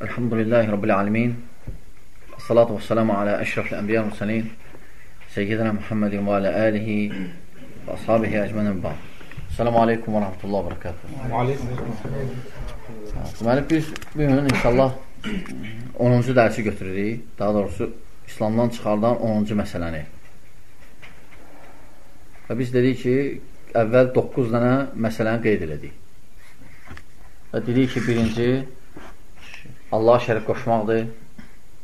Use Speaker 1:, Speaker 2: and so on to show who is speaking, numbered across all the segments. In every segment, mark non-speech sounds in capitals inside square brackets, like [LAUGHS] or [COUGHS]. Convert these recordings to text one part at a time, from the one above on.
Speaker 1: Elhamdülillahi Rabbil alemin. Salatu və selamu alə əşrafil ənbiya müsəlin. Seyyidina Muhammedin və alə alihi və ashabihi əcmənin ba. Selamu aleykum və rahmetullah və bərəkatuhu. Deməli, biz bu gün inşallah 10-cu dərsi götürürük. Daha doğrusu, İslamdan çıxardan 10-cu məsələni. Və biz dedik ki, əvvəl 9 dənə məsələni qeyd elədik. Və dedik ki, birinci Allah şərif qoşmaqdır.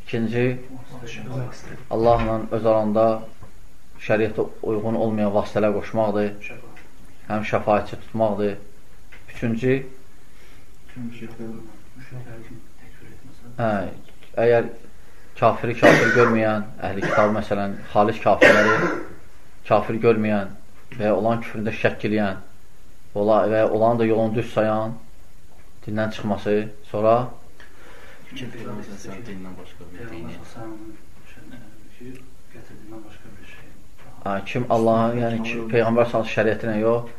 Speaker 1: İkinci, Allahla öz aranda şəriyyətə uyğun olmayan vasitələr qoşmaqdır. Həm şəfayətçi tutmaqdır. Üçüncü, hə, əgər kafiri kafir görməyən, əhli kitab məsələn, xalis kafirləri kafir görməyən və olan küfründə şəkk eləyən və olan da yolunu düz sayan dindən çıxması, sonra
Speaker 2: Kim Peyğəmbər sən dindən başqa bir dini?
Speaker 1: Kim Allahın, yəni ki, Peyğəmbər sallallahu şəriətinə yox,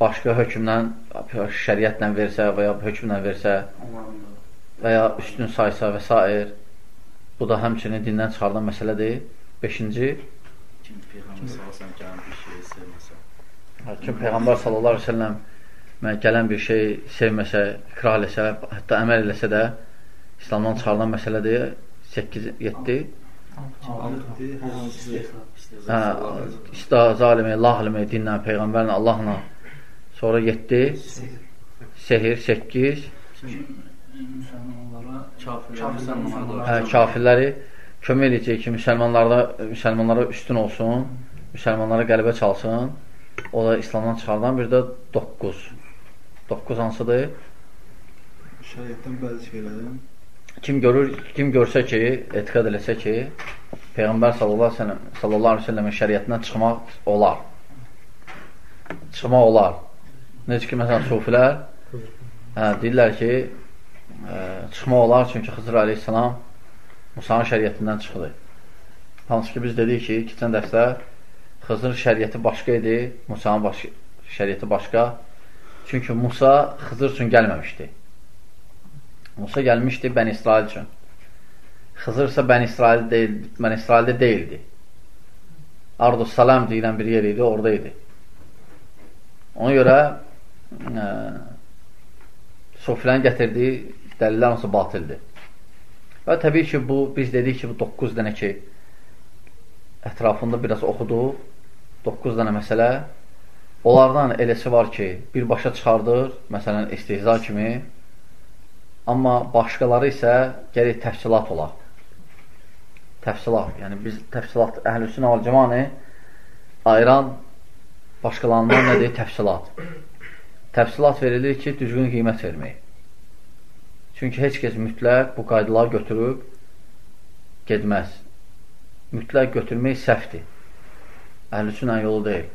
Speaker 1: başqa hökmdən, şəriətlə versə və ya hökmlə versə və ya üstün saysa və s. Bu da həmçinin dindən çıxardan məsələdir. Beşinci,
Speaker 2: Kim Peyğəmbər sallallahu gələn bir şeyi sevməsə.
Speaker 1: kim Peyğəmbər sallallahu aleyhi ve sellem gələn bir şey sevməsə, ikrah eləsə, hətta əməl eləsə də İslamdan çıxarılan məsələdir. 8 7 Hə, istihza eləmək, lah eləmək dinlə, peyğəmbərlə, Allahla. Sonra 7 sehir 8
Speaker 2: Müsəlmanlara, kafirlərə,
Speaker 1: hə, kafirləri kömək edəcək ki, müsəlmanlarda müsəlmanlara üstün olsun, müsəlmanlara qəlbə çalsın. O da İslamdan çıxardan bir də 9. 9 hansıdır?
Speaker 3: Şəriətdən bəzi şeylərdən
Speaker 1: kim görür, kim görsə ki, etiqad eləsə ki, Peyğəmbər sallallahu əleyhi və səlləmin şəriətindən çıxmaq olar. Çıxmaq olar. Necə ki, məsələn, sufilər hə, deyirlər ki, ə, çıxmaq olar çünki Xızır əleyhissalam Musanın şəriətindən çıxdı. Hansı ki, biz dedik ki, keçən dərsdə Xızır şəriəti başqa idi, Musanın baş şəriəti başqa. Çünki Musa Xızır üçün gəlməmişdi. Musa gəlmişdi Bən İsrail üçün. Xızır isə Bən İsrail deyil, Bən İsraildə deyildi. Ardus Salam deyilən bir yer idi, orada idi. Ona görə ə, Sofilən gətirdiyi dəlillər hansı batildir. Və təbii ki, bu biz dedik ki, bu 9 dənə ki, ətrafında biraz oxuduq, 9 dənə məsələ. Onlardan eləsi var ki, birbaşa çıxardır, məsələn, istihza kimi, Amma başqaları isə gərək təfsilat olar. Təfsilat, yəni biz təfsilat, əhl-üsünə al-cəmanı ayıran başqalarından nədir? Təfsilat. Təfsilat verilir ki, düzgün qiymət vermək. Çünki heç kəs mütləq bu qaydaları götürüb gedməz. Mütləq götürmək səhvdir. Əhl-üsünə yolu deyil.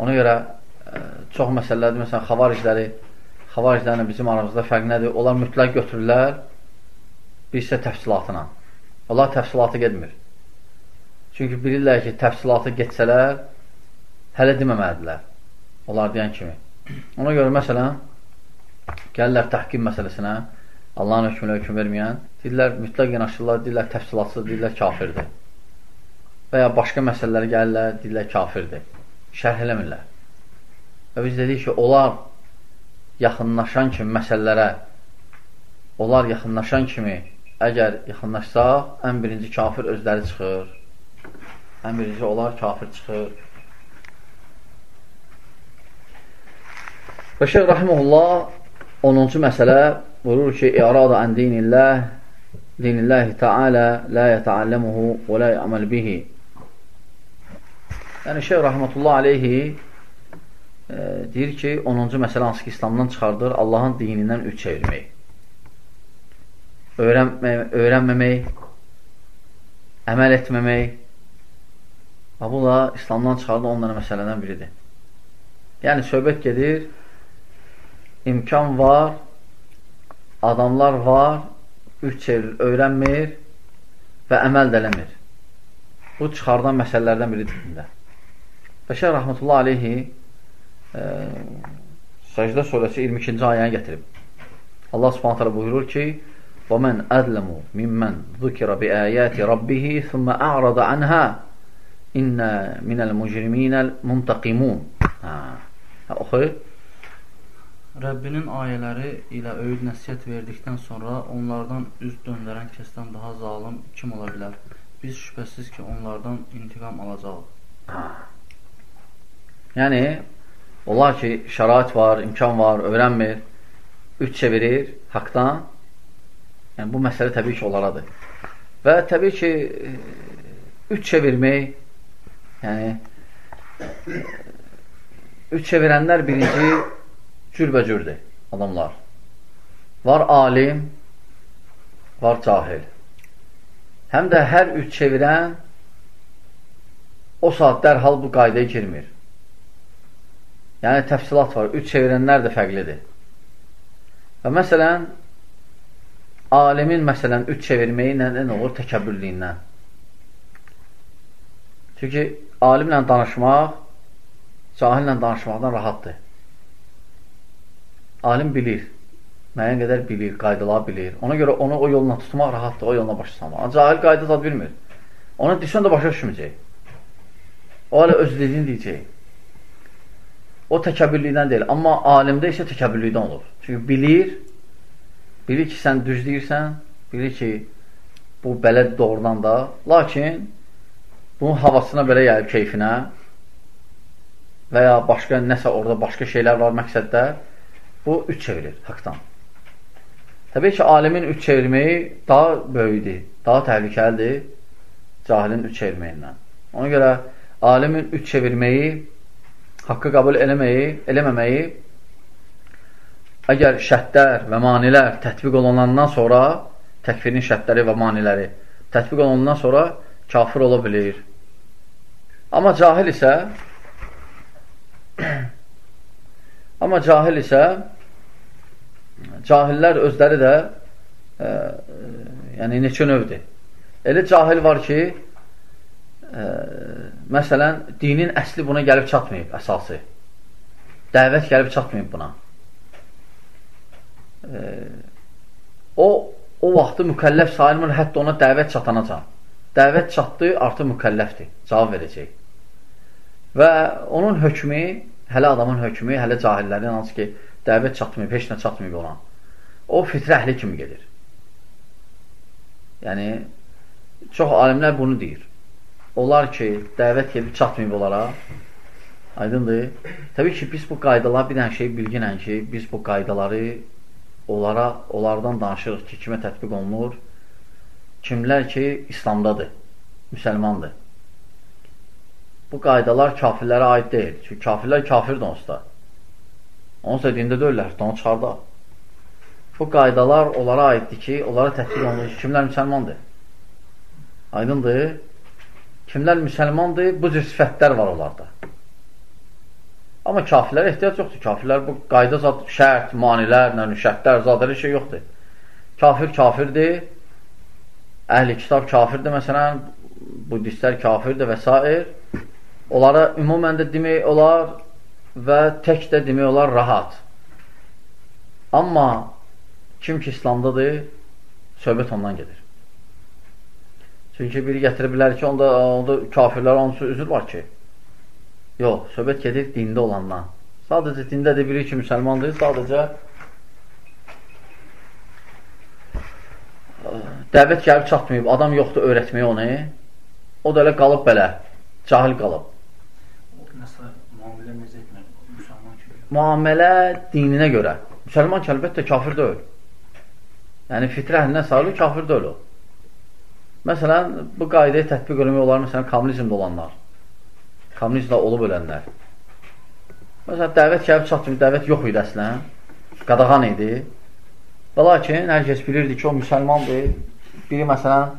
Speaker 1: Ona görə ə, çox məsələlərdir, məsələn, xavaricləri xavariclərlə bizim aramızda fərq nədir? Onlar mütləq götürürlər, biz isə təfsilatına. Onlar təfsilatı gedmir. Çünki bilirlər ki, təfsilatı getsələr, hələ deməməlidirlər. Onlar deyən kimi. Ona görə, məsələn, gəlirlər təhkim məsələsinə, Allahın hökmünə hökm verməyən, deyirlər, mütləq yanaşırlar, deyirlər, təfsilatsız, deyirlər, kafirdir. Və ya başqa məsələlər gəlirlər, deyirlər, kafirdir. Şərh eləmirlər. Və biz dedik ki, onlar yaxınlaşan kimi məsələlərə onlar yaxınlaşan kimi əgər yaxınlaşsaq, ən birinci kafir özləri çıxır. Ən birinci onlar kafir çıxır. Və Şeyh Rahimullah 10-cu məsələ buyurur ki, İrada ən dinillah dinilləhi Teala la yətəalləmuhu və la yəməl bihi Yəni Şeyh Rahmetullah aleyhi deyir ki, 10-cu məsələ hansı ki, İslamdan çıxardır, Allahın dinindən üç çevirmək. Öyrənmək, öyrənməmək, əməl etməmək və bu da İslamdan çıxardır 10 dənə məsələdən biridir. Yəni, söhbət gedir, imkan var, adamlar var, üç çevirir, öyrənmir və əməl də eləmir. Bu çıxardan məsələlərdən biridir. Bəşər rəhmətullah aleyhi Səcdə surəsi 22-ci ayəni gətirib. Allah subhanət hələ buyurur ki, وَمَنْ أَذْلَمُ مِمَّنْ ذُكِرَ بِآيَاتِ رَبِّهِ ثُمَّ أَعْرَضَ عَنْهَا إِنَّ مِنَ الْمُجْرِمِينَ الْمُنْتَقِمُونَ Hə, oxuyur.
Speaker 2: Rəbbinin ayələri ilə öyüd nəsiyyət verdikdən sonra onlardan üz döndərən kəsdən daha zalim kim ola bilər? Biz şübhəsiz ki, onlardan intiqam alacağıq.
Speaker 1: Hə. Yəni, onlar ki, şərait var, imkan var, öyrənmir, üç çevirir haqdan, yəni bu məsələ təbii ki, onlaradır. Və təbii ki, üç çevirmək, yəni, üç çevirənlər birinci cürbəcürdür adamlar. Var alim, var cahil. Həm də hər üç çevirən o saat dərhal bu qaydaya girmir. Yəni, təfsilat var. Üç çevirənlər də fərqlidir. Və məsələn, alimin məsələn üç çevirməyi nədən olur? Təkəbbürlüyündən. Çünki alimlə danışmaq cahillə danışmaqdan rahatdır. Alim bilir, müəyyən qədər bilir, qaydalar bilir. Ona görə onu o yoluna tutmaq rahatdır, o yoluna başa salmaq. Cahil qayda zad bilmir. Ona desən də başa düşməyəcək. O hələ öz dediyini deyəcək. O təkəbbürlükdən deyil. Amma alimdə isə təkəbbürlükdən olur. Çünki bilir, bilir ki, sən düz deyirsən, bilir ki, bu belə doğrudan da. Lakin bunun havasına belə gəlib keyfinə və ya başqa nəsə orada başqa şeylər var məqsəddə Bu üç çevirir haqdan. Təbii ki, alimin üç çevirməyi daha böyüdür, daha təhlükəlidir cahilin üç çevirməyindən. Ona görə alimin üç çevirməyi, haqqı qəbul eləməyi, eləməməyi əgər şərtlər və manilər tətbiq olunandan sonra, təkfirin şərtləri və maniləri tətbiq olunandan sonra kafir ola bilir. Amma cahil isə [CLEARS THROAT] Amma cahil isə cahillər özləri də e, e, yəni neçə növdür. Elə cahil var ki, e, məsələn, dinin əsli buna gəlib çatmayıb, əsası. Dəvət gəlib çatmayıb buna. E, o, o vaxtı mükəlləf sayılmır, hətta ona dəvət çatanacaq. Dəvət çatdı, artıq mükəlləfdir, cavab verəcək. Və onun hökmü hələ adamın hökmü, hələ cahillərin hansı ki, dəvət çatmayıb, heç nə çatmayıb ona. O fitrə əhli kimi gedir. Yəni, çox alimlər bunu deyir. Onlar ki, dəvət gedib çatmayıb onlara, aydındır. Təbii ki, biz bu qaydalar bir dənə şey bilginən ki, biz bu qaydaları onlara, onlardan danışırıq ki, kimə tətbiq olunur? Kimlər ki, İslamdadır, müsəlmandır. Bu qaydalar kafirlərə aid deyil. Çünki kafirlər kafirdir onsuz da. Onsuz da dində deyirlər, onu çıxarda. Bu qaydalar onlara aiddir ki, onlara tətbiq olunur ki, kimlər müsəlmandır? Aydındır. Kimlər müsəlmandır? Bu cür sifətlər var onlarda. Amma kafirlərə ehtiyac yoxdur. Kafirlər bu qayda zad, şərt, manilər, şərtlər, zad, elə şey yoxdur. Kafir kafirdir. Əhli kitab kafirdir, məsələn, budistlər kafirdir və s. Onlara ümumən də demək olar və tək də demək olar rahat. Amma kim ki İslamdadır, söhbət ondan gedir. Çünki biri gətirə bilər ki, onda, onda kafirlər hansı üzür var ki? Yox, söhbət gedir dində olandan. Sadəcə dindədir biri ki, müsəlmandır, sadəcə dəvət gəlib çatmayıb, adam yoxdur öyrətməyə onu, o da elə qalıb belə, cahil qalıb. Muamələ dininə görə. Müsəlman ki, əlbəttə kafir deyil. Yəni, fitrə əhlindən sarılır, kafir deyil o. Məsələn, bu qaydayı tətbiq eləmək olar, məsələn, kommunizmdə olanlar. Kommunizmdə olub ölənlər. Məsələn, dəvət gəlib çatmır, dəvət yox idi əslən. Qadağan idi. Və lakin, hər kəs bilirdi ki, o müsəlmandır. Biri, məsələn,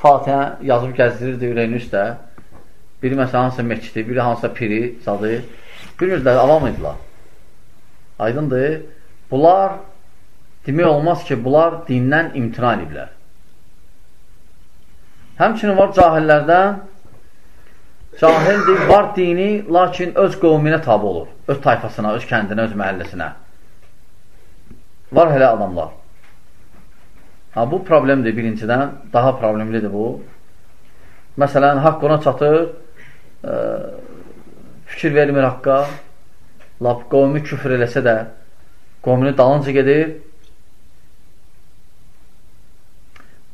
Speaker 1: Fatihə yazıb gəzdirirdi ürəyini üstə. Biri, məsələn, hansısa məkidi, biri hansısa piri, zadı. Bilmirdilər, avam idilər. Aydındır. Bunlar demək olmaz ki, bunlar dindən imtina ediblər. Həmçinin var cahillərdən cahildir, var dini, lakin öz qovminə tabi olur. Öz tayfasına, öz kəndinə, öz məhəlləsinə. Var hələ adamlar. Ha, bu problemdir birincidən, daha problemlidir bu. Məsələn, haqq ona çatır, ə, fikir vermir haqqa, lap qovmi küfür eləsə də, qovmini dalınca gedir.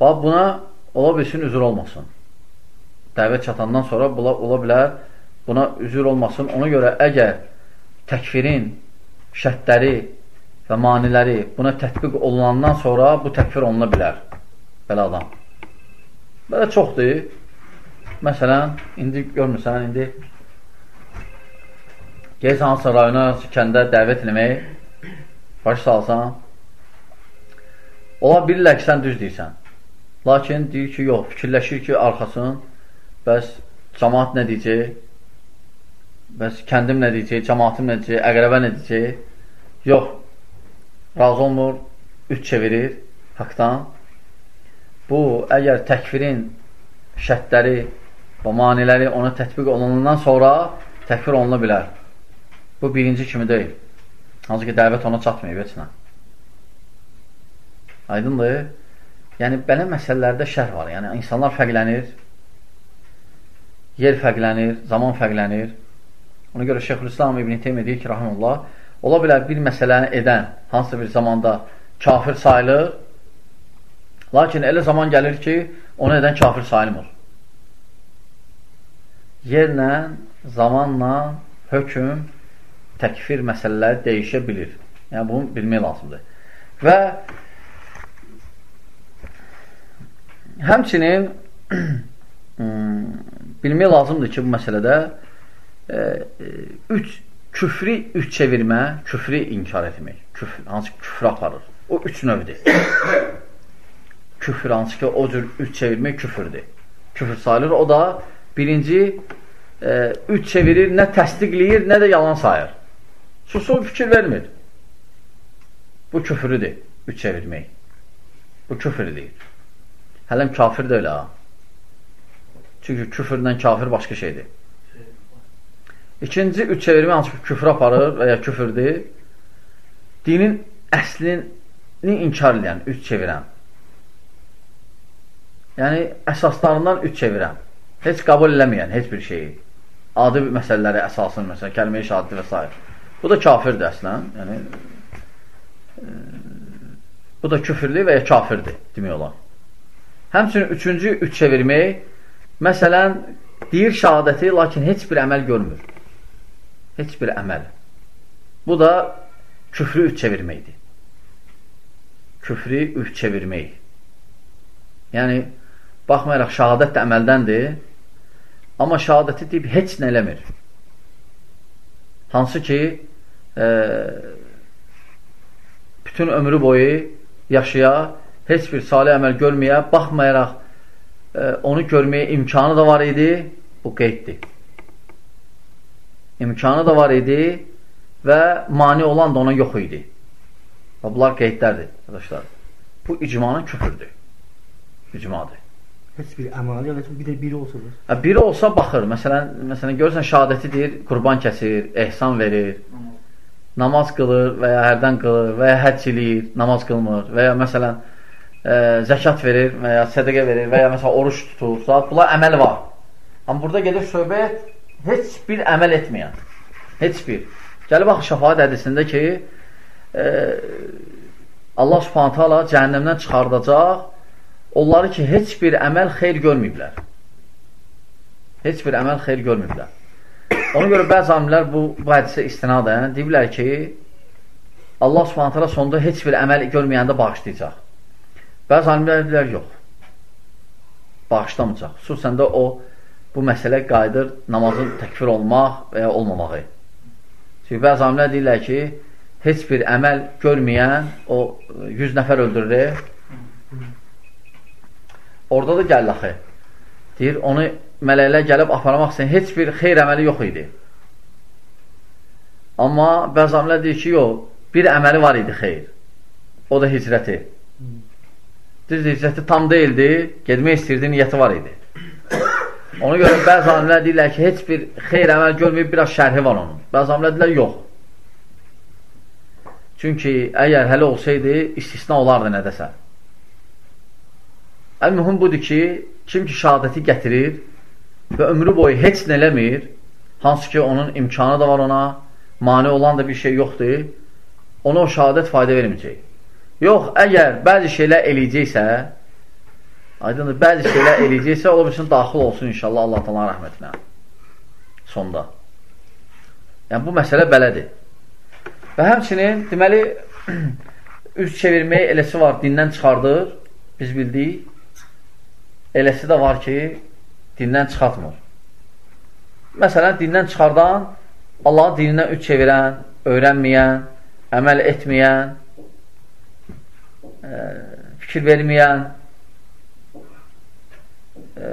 Speaker 1: Bax, buna ola bilsin, üzür olmasın. Dəvət çatandan sonra bula, ola bilər, buna üzür olmasın. Ona görə əgər təkfirin şərtləri və maniləri buna tətbiq olunandan sonra bu təkfir oluna bilər. Belə adam. Belə çoxdur. Məsələn, indi görmürsən, indi Geysən hansısa rayona, hansısa kəndə dəvət eləmək, baş salsan, ola bilirlər ki, sən düz deyirsən. Lakin deyir ki, yox, fikirləşir ki, arxasın, bəs cəmaat nə deyəcək, bəs kəndim nə deyəcək, cəmaatım nə deyəcək, əqrəbə nə deyəcək, yox, razı olmur, üç çevirir haqdan. Bu, əgər təkfirin şərtləri və maniləri ona tətbiq olunandan sonra təkfir olunla bilər. Bu birinci kimi deyil. Hansı ki, dəvət ona çatmayıb heç nə. Aydındır? Yəni, belə məsələlərdə şərh var. Yəni, insanlar fərqlənir, yer fərqlənir, zaman fərqlənir. Ona görə Şeyxülislam İbn-i Teymiyyə deyir ki, rahimullah, ola bilər bir məsələni edən hansısa bir zamanda kafir sayılır, lakin elə zaman gəlir ki, onu edən kafir sayılmır. Yerlə, zamanla hökm təkfir məsələləri dəyişə bilir. Yəni, bunu bilmək lazımdır. Və həmçinin [CLEARS THROAT] bilmək lazımdır ki, bu məsələdə e, e, üç küfri üç çevirmə, küfri inkar etmək. Küfr, hansı küfrə aparır. O üç növdir. [COUGHS] küfür hansı ki, o cür üç çevirmək küfürdür. Küfür sayılır. O da birinci e, üç çevirir, nə təsdiqləyir, nə də yalan sayır. Susur fikir vermir. Bu küfürüdür, üç çevirmək. Bu küfürdür. Hələm kafir də elə. Çünki küfürlə kafir başqa şeydir. İkinci üç çevirmə hansı ki, küfür aparır və ya küfürdür. Dinin əslini inkar edən, üç çevirən. Yəni, əsaslarından üç çevirən. Heç qəbul eləməyən, heç bir şeyi. Adi məsələləri əsasını, məsələn, kəlmə-i şahidi və s. Bu da kafirdir əslən. Yəni, e, bu da küfürlü və ya kafirdir, demək olar. Həmçinin üçüncü üç çevirmək, məsələn, deyir şəhadəti, lakin heç bir əməl görmür. Heç bir əməl. Bu da küfrü üç çevirməkdir. Küfrü üç çevirmək. Yəni, baxmayaraq şəhadət də əməldəndir, amma şəhadəti deyib heç nə eləmir. Hansı ki, e, bütün ömrü boyu yaşaya, heç bir salih əməl görməyə, baxmayaraq e, onu görməyə imkanı da var idi, bu qeyddir. İmkanı da var idi və mani olan da ona yox idi. Və bunlar qeydlərdir, arkadaşlar. Bu icmanın küfürdür. İcmadır.
Speaker 4: Heç bir əməli yox, bir də biri olsa da.
Speaker 1: Biri olsa baxır. Məsələn, məsələn görürsən şahadəti deyir, qurban kəsir, ehsan verir, namaz qılır və ya hərdən qılır və ya həcc eləyir, namaz qılmır və ya məsələn e, zəkat verir və ya sədəqə verir və ya məsələn oruç tutur. Saat bunlar əməl var. Amma burada gedir söhbət heç bir əməl etməyən. Heç bir. Gəlib bax şəfaət hədisində ki, e, Allah Subhanahu taala cəhənnəmdən çıxardacaq onları ki, heç bir əməl xeyr görməyiblər. Heç bir əməl xeyr görməyiblər. Ona görə bəzi amilər bu, bu hədisə istinadən deyiblər ki, Allah subhanətələ sonda heç bir əməl görməyəndə bağışlayacaq. Bəzi alimlər deyirlər, yox. Bağışlamayacaq. Xüsusən də o, bu məsələ qayıdır namazın təkfir olmaq və ya olmamağı. Çünki bəzi alimlər deyirlər ki, heç bir əməl görməyən o 100 nəfər öldürür Orada da gəlir axı. Deyir, onu mələklər gəlib aparmaq üçün heç bir xeyr əməli yox idi. Amma bəzi alimlər deyir ki, yox, bir əməli var idi xeyr. O da hicrəti. Düz hicrəti tam deyildi, gedmək istirdi, niyyəti var idi. Ona görə bəzi alimlər deyirlər ki, heç bir xeyr əməl görməyib, biraz şərhi var onun. Bəzi alimlər deyirlər, yox. Çünki əgər hələ olsaydı, istisna olardı nədəsə. Ən mühüm budur ki, kim ki şəhadəti gətirir və ömrü boyu heç nə eləmir, hansı ki onun imkanı da var ona, mani olan da bir şey yoxdur, ona o şəhadət fayda verməyəcək. Yox, əgər bəzi şeylər eləyəcəksə, aydındır, bəzi şeylər eləyəcəksə, ola bilsin daxil olsun inşallah Allah talan rəhmətinə. Sonda. Yəni, bu məsələ belədir. Və həmçinin, deməli, [CLEARS THROAT] üz çevirmək eləsi var, dindən çıxardır, biz bildik. Eləsi də var ki, dindən çıxartmır. Məsələn, dindən çıxardan, Allahın dinindən üç çevirən, öyrənməyən, əməl etməyən, fikir verməyən, ə,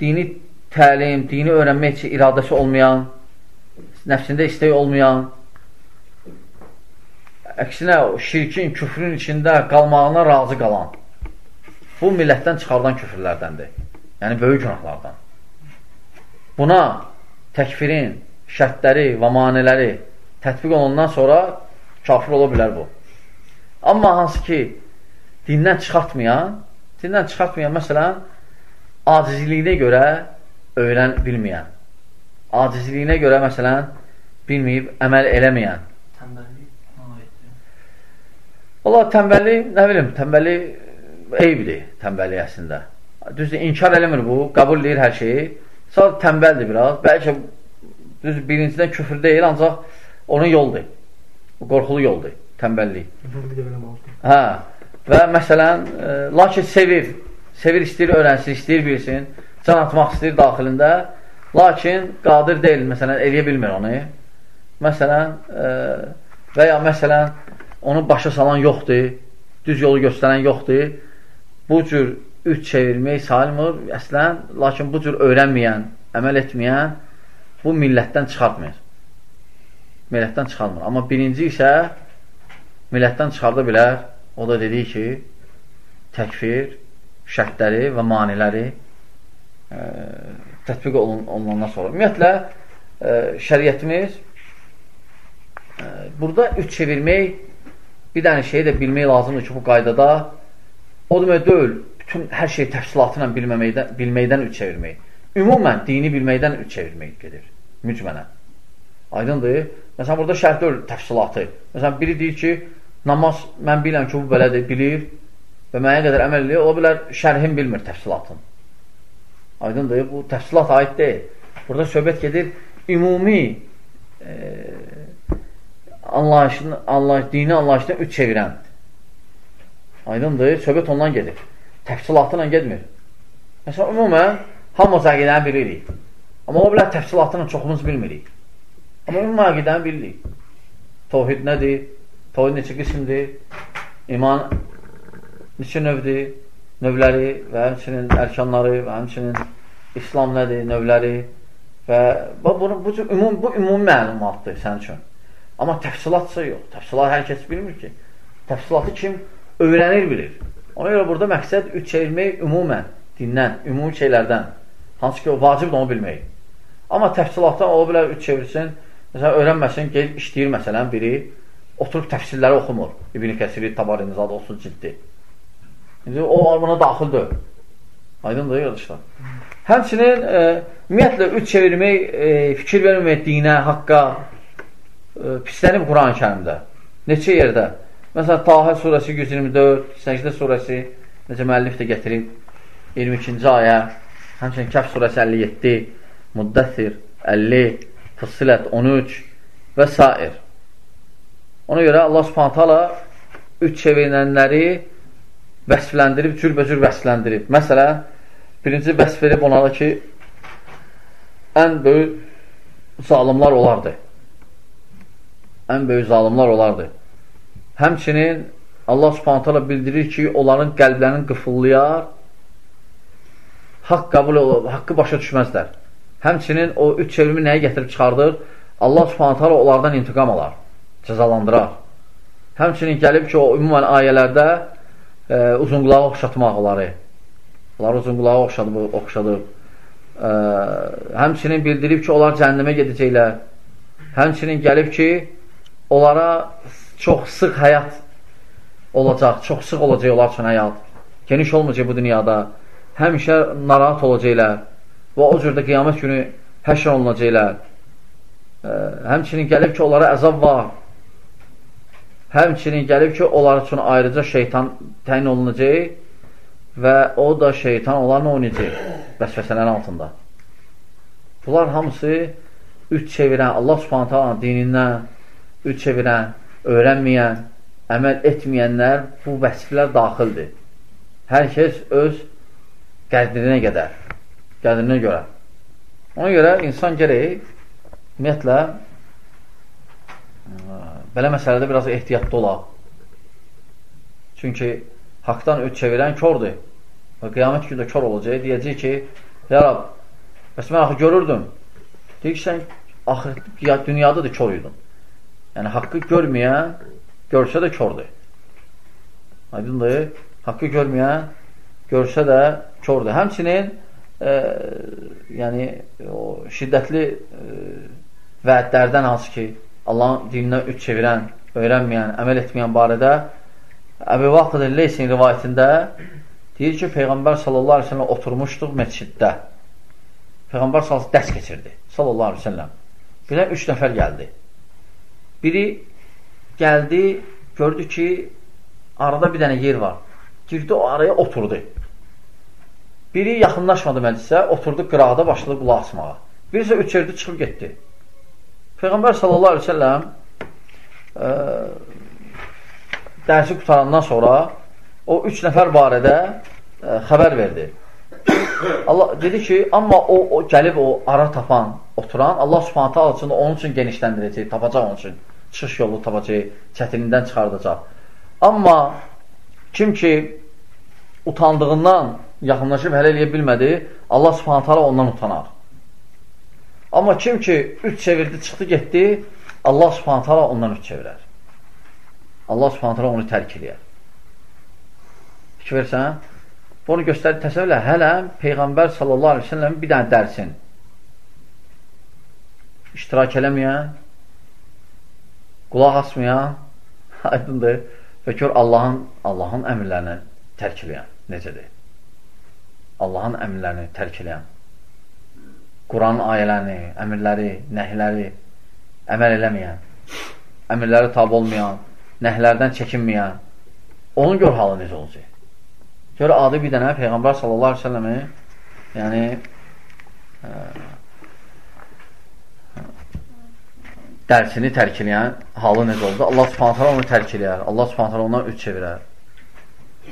Speaker 1: dini təlim, dini öyrənmək üçün iradəsi olmayan, nəfsində istək olmayan, əksinə şirkin, küfrün içində qalmağına razı qalan, bu millətdən çıxardan küfürlərdəndir. Yəni, böyük günahlardan. Buna təkfirin şərtləri və maniləri tətbiq olundan sonra kafir ola bilər bu. Amma hansı ki, dindən çıxartmayan, dindən çıxartmayan, məsələn, acizliyinə görə öyrən bilməyən, acizliyinə görə, məsələn, bilməyib, əməl eləməyən. Valla tənbəllik, nə bilim, tənbəllik eybidir, tənbəllik əslində. Düzdür, inkar eləmir bu, qəbul edir hər şeyi. Sadəcə tənbəldir biraz. Bəlkə düz birincidən küfür deyil, ancaq onun yoldur. Qorxulu yoldur, tənbəllik.
Speaker 4: Bunu bir də belə maldır.
Speaker 1: Hə. Və məsələn, e, lakin sevir, sevir istəyir öyrənsin, istəyir bilsin, can atmaq istəyir daxilində, lakin qadir deyil, məsələn, eləyə bilmir onu. Məsələn, e, və ya məsələn, onu başa salan yoxdur, düz yolu göstərən yoxdur. Bu cür üç çevirmək sayılmır, əslən, lakin bu cür öyrənməyən, əməl etməyən bu millətdən çıxartmır. Millətdən çıxarmır. Amma birinci isə millətdən çıxarda bilər. O da dediyi ki, təkfir, şərtləri və maniləri ə, tətbiq olun, olunandan sonra. Ümumiyyətlə, ə, şəriyyətimiz ə, burada üç çevirmək bir dənə şeyi də bilmək lazımdır ki, bu qaydada o demək deyil, bütün hər şey təfsilatı ilə bilməməkdən, bilməkdən üç çevirmək. Ümumən dini bilməkdən üç çevirmək gedir, mücmənən. Aydındır. Məsələn, burada şərh deyil təfsilatı. Məsələn, biri deyir ki, namaz mən biləm ki, bu belədir, bilir və mənə qədər əməl edir, ola bilər şərhin bilmir təfsilatın. Aydındır, bu təfsilat aid deyil. Burada söhbət gedir ümumi e, anlayışını, anlayış, dini anlayışını üç çevirən. Aydındır, söhbət ondan gedir. Təfsilatı ilə getmir. Məsələn, ümumən hamımız əqidəni bilirik. Amma o bilər təfsilatını çoxumuz bilmirik. Amma ümumən əqidəni bilirik. Tohid nədir? Tohid neçə qismdir? İman neçə növdir? Növləri və həmçinin ərkanları və həmçinin İslam nədir? Növləri və bu, bu, bu, ümum, bu ümumi məlumatdır sənin üçün. Amma təfsilatsa yox. Təfsilat hər kəs bilmir ki. Təfsilatı kim öyrənir, bilir. Ona görə burada məqsəd üç çevirmək ümumən, dindən, ümumi şeylərdən. Hansı ki, o vacibdir onu bilmək. Amma təfsilatdan ola bilər üç çevirsin, məsələn, öyrənməsin, gelib işləyir məsələn biri, oturub təfsirləri oxumur. İbn-i Kəsiri, Tabarini, zad olsun ciddi. İndi o buna daxildir. Aydındır, yoldaşlar. Həmçinin, e, ümumiyyətlə, üç çevirmək, e, fikir verməmək dinə, haqqa, e, pislənib Quran-ı kərimdə. Neçə yerdə? Məsələn, Tahə surəsi 124, Səcdə surəsi, necə müəllif də gətirib, 22-ci ayə, həmçinin Kəf surəsi 57, Muddəthir 50, Fıssilət 13 və s. Ona görə Allah subhanətə ala üç çevirilənləri vəsfləndirib, cürbəcür vəsfləndirib. Məsələn, birinci vəsf verib onlara ki, ən böyük zalimlar olardı. Ən böyük zalimlar olardı. Həmçinin Allah subhanətə ala bildirir ki, onların qəlblərini qıfıllayar, haqq qəbul olur, haqqı başa düşməzlər. Həmçinin o üç çevrimi nəyə gətirib çıxardır? Allah subhanətə ala onlardan intiqam alar, cəzalandırar. Həmçinin gəlib ki, o ümumən ayələrdə e, uzunqulağı oxşatmaqları, onları uzunqulağı oxşadıb, oxşadıb. E, həmçinin bildirib ki, onlar cəhənnəmə gedəcəklər. Həmçinin gəlib ki, onlara çox sıx həyat olacaq, çox sıx olacaq onlar üçün həyat. Geniş olmayacaq bu dünyada. Həmişə narahat olacaqlar və o cürdə qiyamət günü həşr olunacaqlar. Həmçinin gəlib ki, onlara əzab var. Həmçinin gəlib ki, onlar üçün ayrıca şeytan təyin olunacaq və o da şeytan onlarla oynayacaq vəsvəsələrin altında. Bunlar hamısı üç çevirən, Allah subhanətə dinindən üç çevirən, öyrənməyən, əməl etməyənlər bu vəsiflər daxildir. Hər kəs öz qədrinə qədər, qədrinə görə. Ona görə insan gərək ümumiyyətlə belə məsələdə biraz ehtiyatlı olaq. Çünki haqdan öt çevirən kördir. Və qiyamət gündə kör olacaq. Deyəcək ki, ya Rab, bəs mən axı görürdüm. Deyir ki, sən axı dünyada da kör idin. Yəni, haqqı görməyən görsə də kördür. Aydındır. Haqqı görməyən görsə də kördür. Həmçinin e, yəni o şiddətli e, vədlərdən hansı ki, Allahın dininə üç çevirən, öyrənməyən, əməl etməyən barədə Əbu Vaqid Leysin rivayətində deyir ki, Peyğəmbər sallallahu aleyhi ve sellem oturmuşduq məsciddə. Peyğəmbər sallallahu dərs keçirdi. Sallallahu aleyhi ve sellem. Birdən üç nəfər gəldi. Biri gəldi, gördü ki, arada bir dənə yer var. Girdi o araya oturdu. Biri yaxınlaşmadı məclisə, oturdu qıraqda, başladı qulaq asmağa. Biri isə üçerdi, çıxıb getdi. Peyğəmbər sallallahu aleyhi ve selləm ə, dərsi qutarandan sonra o üç nəfər barədə ə, xəbər verdi. Allah dedi ki, amma o, o gəlib o ara tapan, oturan Allah Subhanahu taala onun üçün genişləndirəcək, tapacaq onun üçün çıxış yolu tapacaq, çətinindən çıxardacaq. Amma kim ki utandığından yaxınlaşıb hələ eləyə bilmədi, Allah subhanət hala ondan utanar. Amma kim ki üç çevirdi, çıxdı, getdi, Allah subhanət hala ondan üç çevirər. Allah subhanət hala onu tərk eləyər. Fikir versən, bunu göstərir təsəvvürlə, hələ Peyğəmbər sallallahu aleyhi ve sellem bir dənə dərsin iştirak eləməyən qulaq asmayan [LAUGHS] aydındır və gör Allahın Allahın əmrlərini tərk eləyən necədir? Allahın əmrlərini tərk eləyən Quran ayələrini, əmrləri, nəhləri əməl eləməyən əmrləri tabi olmayan nəhlərdən çəkinməyən onun gör halı necə olacaq? Gör adı bir dənə Peyğəmbər sallallahu aleyhi ve selləmi yəni ə, dərsini tərk eləyən halı necə oldu? Allah subhanətə onu tərk eləyər. Allah subhanətə ondan üç çevirər.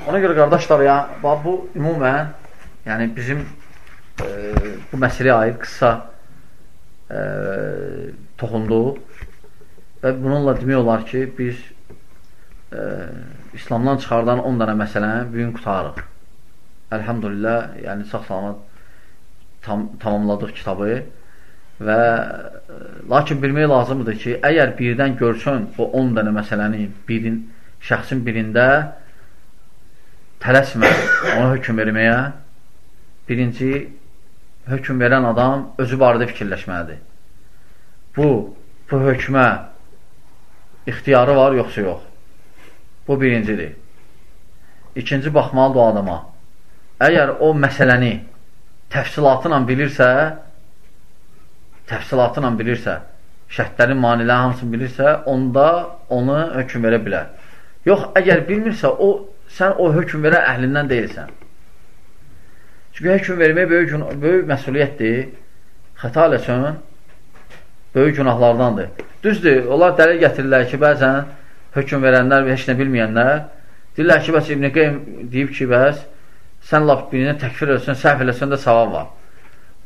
Speaker 1: Ona görə qardaşlar, ya, bu ümumən yəni bizim e, bu məsələyə aid qısa e, toxunduq və bununla demək olar ki, biz e, İslamdan çıxardan 10 dənə məsələni bugün qutarıq. Əlhamdülillah, yəni sağ-salamat tam, tamamladıq kitabı və lakin bilmək lazımdır ki, əgər birdən görsən bu 10 dənə məsələni birin, şəxsin birində tələsmə ona hökum verməyə birinci hökum verən adam özü barədə fikirləşməlidir. Bu, bu hökmə ixtiyarı var, yoxsa yox. Bu birincidir. İkinci, baxmalıdır o adama. Əgər o məsələni təfsilatı ilə bilirsə, təfsilatı ilə bilirsə, şərtlərin maniləri hamısını bilirsə, onda onu hökum verə bilər. Yox, əgər bilmirsə, o sən o hökum verə əhlindən deyilsən. Çünki hökum vermək böyük, böyük məsuliyyətdir. Xəta eləsən, böyük günahlardandır. Düzdür, onlar dəlil gətirirlər ki, bəzən hökum verənlər və heç nə bilməyənlər deyirlər ki, bəs İbn-i Qeym deyib ki, bəs sən laf birinə təkfir eləsən, səhv eləsən də savab var.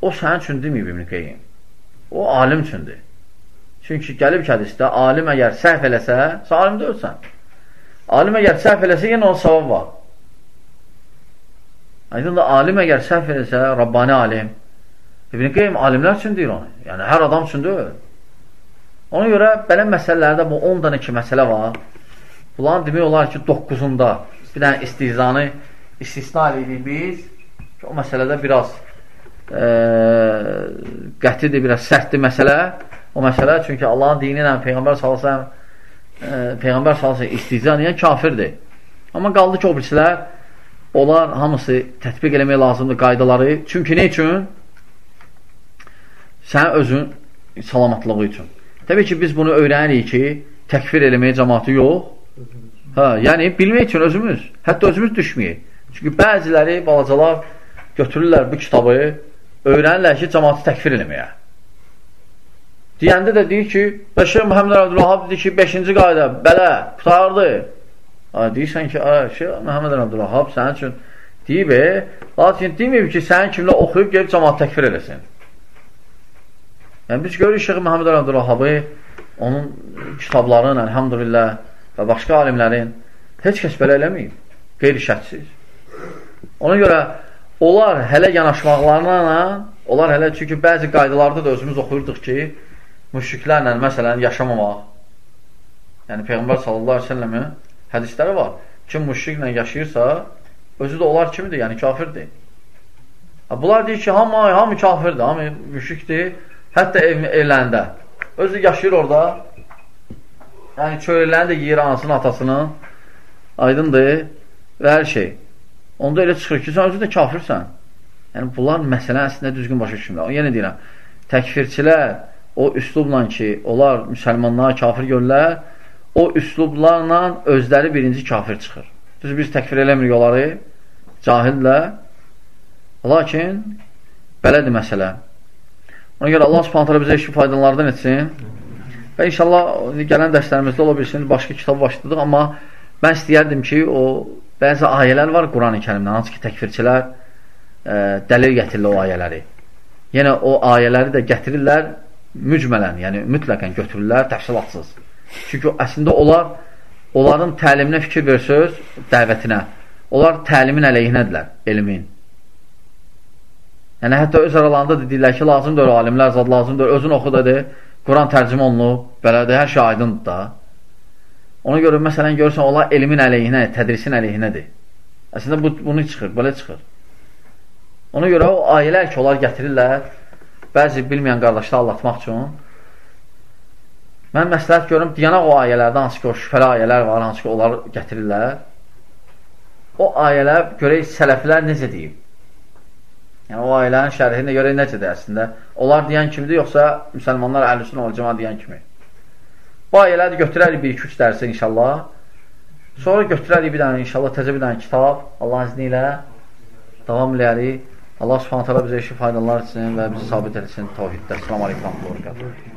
Speaker 1: O sənin üçün deməyib İbn-i Qeym. O alim üçündür. Çünki gəlib ki, hədisdə alim əgər səhv eləsə, sən alim deyilsən. Alim əgər səhv eləsə, yenə onun savab var. Aydın da alim əgər səhv eləsə, Rabbani alim. İbn-i Qeym alimlər üçün deyir onu. Yəni, hər adam üçün deyil. Ona görə belə məsələlərdə bu 10 dənə ki məsələ var. Bunların demək olar ki, 9-unda bir dənə istihzanı istisna edirik biz ki, o məsələdə biraz e, qətidir, biraz sərtdir məsələ. O məsələ çünki Allahın dini ilə Peyğəmbər sallallahu e, Peyğəmbər sallallahu istiza edən kafirdir. Amma qaldı ki, o birisilər onlar hamısı tətbiq eləmək lazımdır qaydaları. Çünki nə üçün? Sən özün salamatlığı üçün. Təbii ki, biz bunu öyrənirik ki, təkfir eləməyə cəmatı yox. Hə, yəni bilmək üçün özümüz, hətta özümüz düşməyək. Çünki bəziləri, balacalar götürürlər bu kitabı, öyrənirlər ki, cəmatı təkfir eləməyə. Deyəndə də deyir ki, Bəşir Məhəmməd Abdülvahab dedi ki, 5-ci qayda, belə, qutardı. Deyirsən ki, şey, Məhəmməd Abdülvahab sənin üçün deyib, e, lakin deməyib ki, sənin kimlə oxuyub gelib cəmat təkfir eləsin. Yəni, biz görürük Şeyh Məhəmməd Abdülvahabı, onun kitablarının, əlhamdülillah, və başqa alimlərin heç kəs belə eləməyib, qeyri-şətsiz. Ona görə onlar hələ yanaşmaqlarına, onlar hələ, çünki bəzi qaydalarda da özümüz oxuyurduq ki, müşriklərlə, məsələn, yaşamamaq. Yəni, Peyğəmbər sallallahu aleyhi ve selləmin hədisləri var. Kim müşriklə yaşayırsa, özü də onlar kimidir, yəni kafirdir. Bunlar deyir ki, hamı, hamı kafirdir, hamı müşrikdir, hətta ev, evləndə. Özü yaşayır orada, yəni çörəklərini də yeyir anasının, atasının, aydındır və hər şey. Onda elə çıxır ki, sən özü də kafirsən. Yəni, bunlar məsələ əslində düzgün başa düşmürlər. Yenə deyirəm, təkfirçilər o üslubla ki, onlar müsəlmanlara kafir görürlər, o üslublarla özləri birinci kafir çıxır. Düz biz təkfir eləmirik onları, cahillər. Lakin belədir məsələ. Ona görə Allah subhanətələ bizə işi faydalardan etsin. Və inşallah gələn dərslərimizdə ola bilsin, başqa kitab başladıq, amma mən istəyərdim ki, o bəzi ayələr var Quran-ı kərimdən, hansı ki, təkfirçilər e, dəlil gətirirlər o ayələri. Yenə o ayələri də gətirirlər mücmələn, yəni mütləqən götürürlər təfsilatsız. Çünki əslində onlar onların təliminə fikir versöz, dəvətinə. Onlar təlimin əleyhinədirlər, elmin. Yəni, hətta öz aralarında deyirlər ki, lazımdır alimlər, zad lazımdır, özün oxu dedi, Quran tərcümə olunub, belədir, hər şey aydındır da. Ona görə, məsələn, görürsən, onlar elmin əleyhinə, tədrisin əleyhinədir. Əslində, bu, bunu çıxır, belə çıxır. Ona görə o ayələr ki, onlar gətirirlər, bəzi bilməyən qardaşlar anlatmaq üçün, mən məsləhət görüm, deyənək o ayələrdən, hansı ki, o şübhəli ayələr var, hansı ki, onlar gətirirlər, o ayələr görək sələflər necə deyib. Yəni, o ayələrin şərhində görə necədir əslində? Onlar deyən kimdir, yoxsa müsəlmanlar əhlüsün olacama deyən kimi? Bu ayələri götürərik bir-iki üç dərsə inşallah. Sonra götürərik bir dənə inşallah təzə bir dənə kitab Allah izni ilə davam eləyərik. Allah subhanətələ bizə işi faydalar etsin və bizi sabit etsin tavhiddə. Selamun Aleyküm.